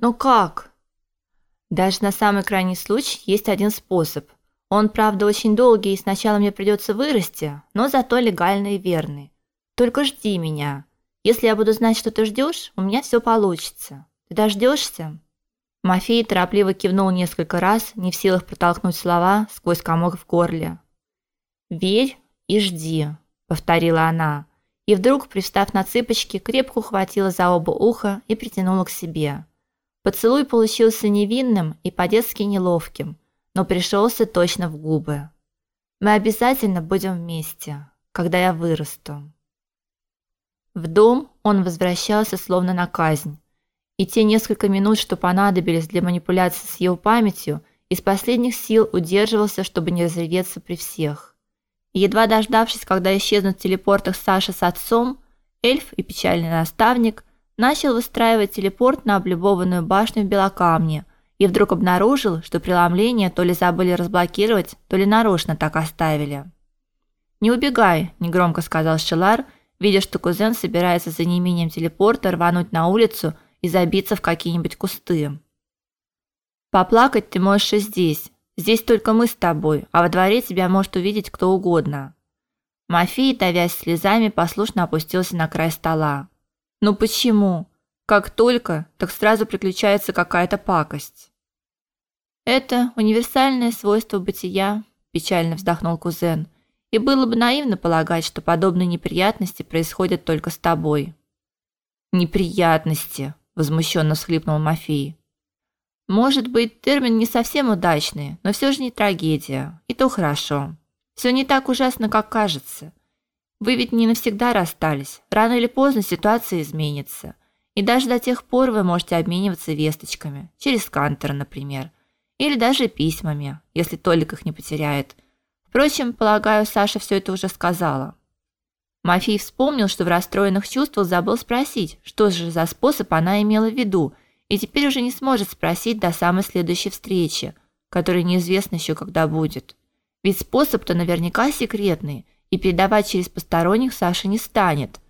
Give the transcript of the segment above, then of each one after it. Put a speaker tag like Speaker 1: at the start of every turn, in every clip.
Speaker 1: Но как? Даже на самый крайний случай есть один способ. Он, правда, очень долгий, и сначала мне придется вырасти, но зато легальный и верный. Только жди меня. Если я буду знать, что ты ждешь, у меня все получится. Ты дождешься? Мафей торопливо кивнул несколько раз, не в силах протолкнуть слова сквозь комок в горле. «Верь и жди», — повторила она, и вдруг, пристав на цыпочки, крепко ухватила за оба уха и притянула к себе. Поцелуй получился невинным и по-детски неловким, но пришелся точно в губы. «Мы обязательно будем вместе, когда я вырасту». В дом он возвращался словно на казнь, и те несколько минут, что понадобились для манипуляции с его памятью, из последних сил удерживался, чтобы не разреветься при всех. Едва дождавшись, когда исчезнут в Саша с отцом, эльф и печальный наставник начал выстраивать телепорт на облюбованную башню в Белокамне и вдруг обнаружил, что преломление то ли забыли разблокировать, то ли нарочно так оставили. «Не убегай», – негромко сказал Шелар, видя, что кузен собирается за неимением телепорта рвануть на улицу – и забиться в какие-нибудь кусты. Поплакать ты можешь и здесь. Здесь только мы с тобой, а во дворе тебя может увидеть кто угодно. Мафий, давясь слезами, послушно опустился на край стола. Ну почему? Как только, так сразу приключается какая-то пакость. Это универсальное свойство бытия, печально вздохнул кузен. И было бы наивно полагать, что подобные неприятности происходят только с тобой. Неприятности, возмущенно всхлипнул Мафий. Может быть, термин не совсем удачный, но все же не трагедия. И то хорошо. Все не так ужасно, как кажется. Вы ведь не навсегда расстались. Рано или поздно ситуация изменится. И даже до тех пор вы можете обмениваться весточками, через Кантера, например, или даже письмами, если Толик их не потеряет. Впрочем, полагаю, Саша все это уже сказала. Мафий вспомнил, что в расстроенных чувствах забыл спросить, что же за способ она имела в виду, и теперь уже не сможет спросить до самой следующей встречи, которая неизвестно еще когда будет. Ведь способ-то наверняка секретный, и передавать через посторонних Саша не станет.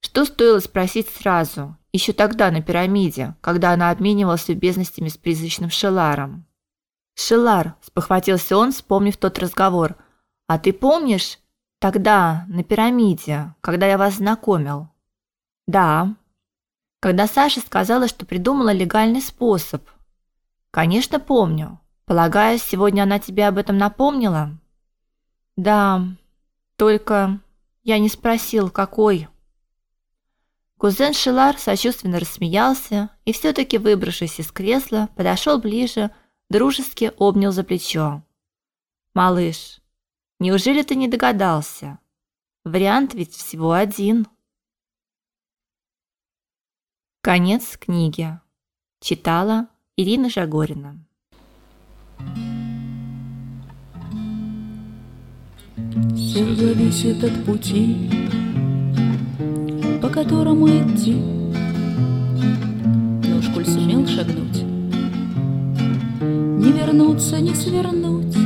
Speaker 1: Что стоило спросить сразу, еще тогда на пирамиде, когда она обменивалась любезностями с призрачным Шеларом. «Шелар», – спохватился он, вспомнив тот разговор, – «а ты помнишь, Тогда, на пирамиде, когда я вас знакомил. Да. Когда Саша сказала, что придумала легальный способ. Конечно, помню. Полагаю, сегодня она тебе об этом напомнила? Да. Только я не спросил, какой. Кузен Шилар сочувственно рассмеялся и все таки выбравшись из кресла, подошел ближе, дружески обнял за плечо. Малыш, Неужели ты не догадался? Вариант ведь всего один. Конец книги. Читала Ирина Жагорина.
Speaker 2: Все зависит от пути, по которому идти. Но коль сумел шагнуть, не вернуться, не свернуть,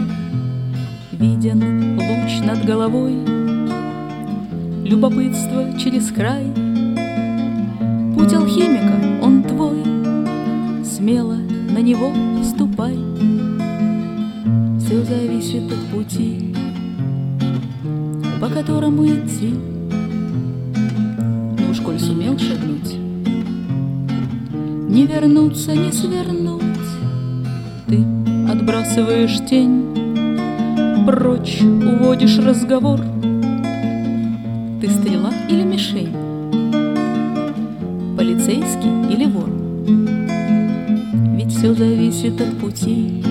Speaker 2: Виден луч над головой, Любопытство через край. Путь алхимика, он твой, Смело на него ступай. Все зависит от пути, По которому идти. Ну уж коль сумел шагнуть, Не вернуться, не свернуть, Ты отбрасываешь тень прочь уводишь разговор. Ты стрела или мишень? Полицейский или вор? Ведь все зависит от пути,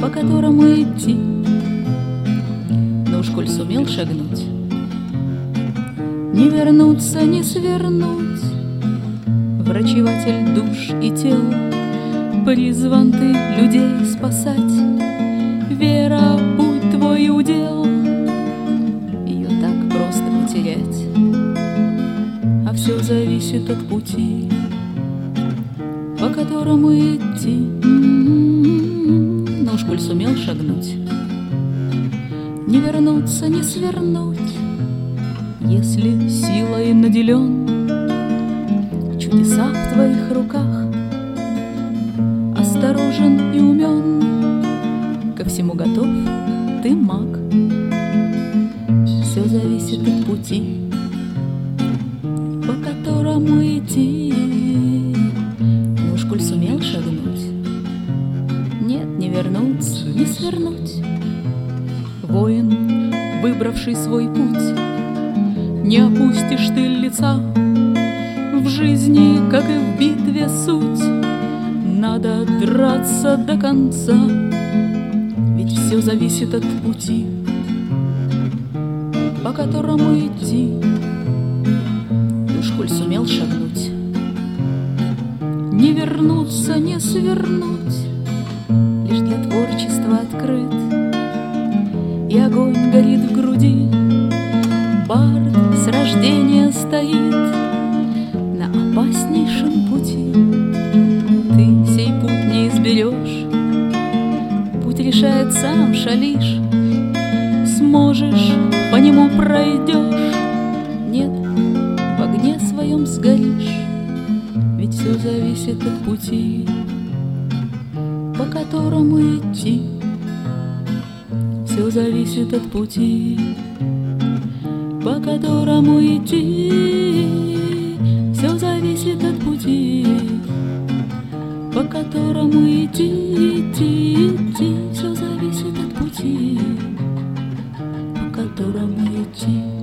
Speaker 2: по которому идти. Уж коль сумел шагнуть, не вернуться, не свернуть. Врачеватель душ и тел, призван ты людей спасать вера, будь твой удел. Ее так просто потерять, а все зависит от пути, по которому идти. Но уж коль сумел шагнуть, не вернуться, не свернуть, если силой наделен, Чудеса в твоих руках. Осторожен и умен Ко всему готов ты маг. Все зависит от пути По которому идти. Ну уж коль сумел шагнуть Нет, не вернуться, не свернуть выбравший свой путь. Не опустишь ты лица В жизни, как и в битве, суть. Надо драться до конца Ведь все зависит от пути По которому идти. Уж коль сумел шагнуть Не вернуться, не свернуть Бард с рождения стоит на опаснейшем пути. Ты сей путь не изберешь, путь решает сам шалишь. Сможешь, по нему пройдешь, нет, в огне своем сгоришь, ведь все зависит от пути, по которому идти все зависит от пути, по которому идти. Все зависит от пути, по которому идти, идти, идти. Все зависит от пути, по которому идти.